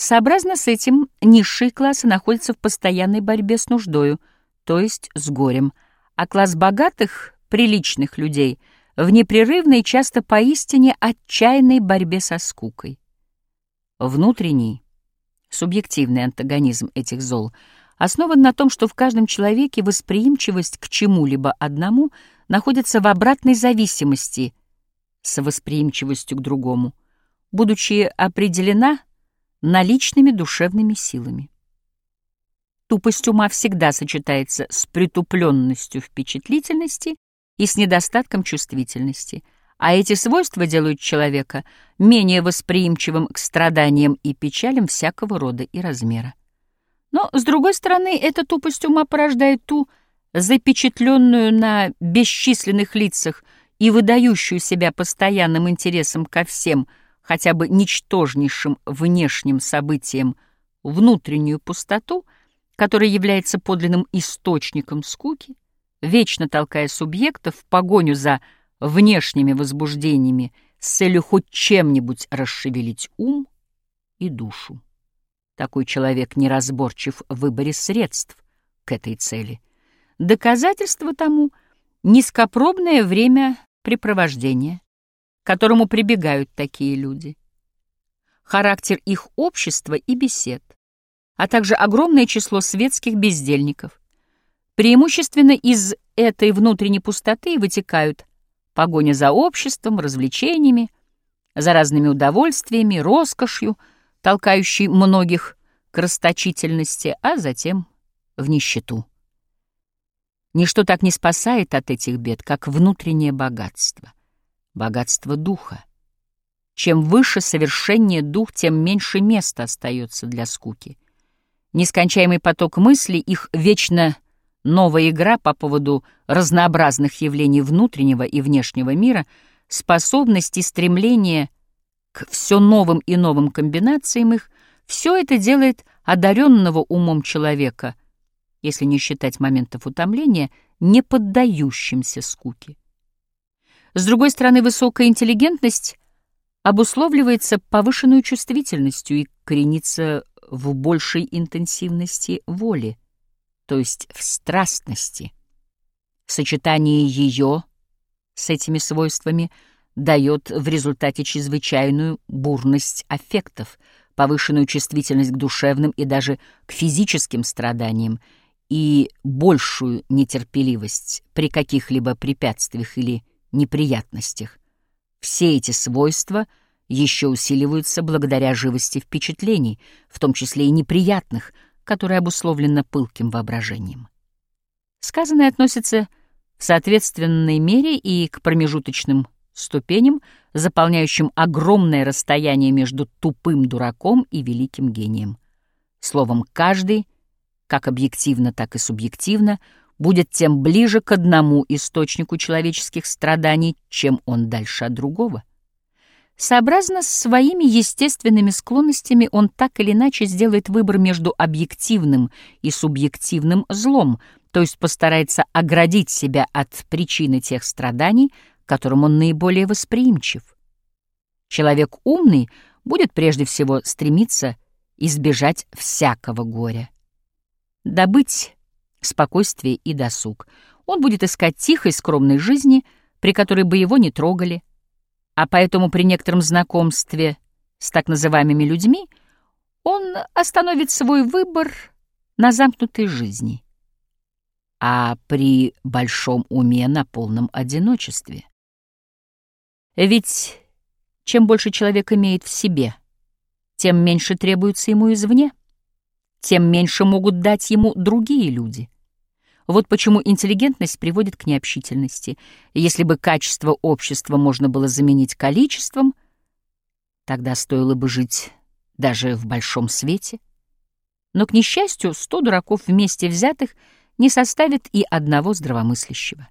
Сообразно с этим низшие классы находятся в постоянной борьбе с нуждою, то есть с горем, а класс богатых, приличных людей в непрерывной, часто поистине отчаянной борьбе со скукой. Внутренний, субъективный антагонизм этих зол основан на том, что в каждом человеке восприимчивость к чему-либо одному находится в обратной зависимости с восприимчивостью к другому, будучи определена наличными душевными силами. Тупость ума всегда сочетается с притупленностью впечатлительности и с недостатком чувствительности, а эти свойства делают человека менее восприимчивым к страданиям и печалям всякого рода и размера. Но, с другой стороны, эта тупость ума порождает ту, запечатленную на бесчисленных лицах и выдающую себя постоянным интересом ко всем – хотя бы ничтожнейшим внешним событием внутреннюю пустоту, которая является подлинным источником скуки, вечно толкая субъекта в погоню за внешними возбуждениями с целью хоть чем-нибудь расшевелить ум и душу. Такой человек неразборчив в выборе средств к этой цели. Доказательство тому — низкопробное время препровождения, которому прибегают такие люди, характер их общества и бесед, а также огромное число светских бездельников. Преимущественно из этой внутренней пустоты вытекают погоня за обществом, развлечениями, за разными удовольствиями, роскошью, толкающей многих к расточительности, а затем в нищету. Ничто так не спасает от этих бед, как внутреннее богатство богатство духа. Чем выше совершеннее дух, тем меньше места остается для скуки. Нескончаемый поток мыслей, их вечно новая игра по поводу разнообразных явлений внутреннего и внешнего мира, способность и стремление к все новым и новым комбинациям их, все это делает одаренного умом человека, если не считать моментов утомления, не поддающимся скуке. С другой стороны, высокая интеллигентность обусловливается повышенной чувствительностью и коренится в большей интенсивности воли, то есть в страстности. Сочетание ее с этими свойствами дает в результате чрезвычайную бурность аффектов, повышенную чувствительность к душевным и даже к физическим страданиям и большую нетерпеливость при каких-либо препятствиях или неприятностях. Все эти свойства еще усиливаются благодаря живости впечатлений, в том числе и неприятных, которые обусловлены пылким воображением. Сказанное относится в соответственной мере и к промежуточным ступеням, заполняющим огромное расстояние между тупым дураком и великим гением. Словом, каждый, как объективно, так и субъективно, будет тем ближе к одному источнику человеческих страданий, чем он дальше от другого. Сообразно с своими естественными склонностями он так или иначе сделает выбор между объективным и субъективным злом, то есть постарается оградить себя от причины тех страданий, которым он наиболее восприимчив. Человек умный будет прежде всего стремиться избежать всякого горя. Добыть спокойствие и досуг. Он будет искать тихой, скромной жизни, при которой бы его не трогали, а поэтому при некотором знакомстве с так называемыми людьми он остановит свой выбор на замкнутой жизни, а при большом уме на полном одиночестве. Ведь чем больше человек имеет в себе, тем меньше требуется ему извне тем меньше могут дать ему другие люди. Вот почему интеллигентность приводит к необщительности. Если бы качество общества можно было заменить количеством, тогда стоило бы жить даже в большом свете. Но, к несчастью, сто дураков вместе взятых не составит и одного здравомыслящего.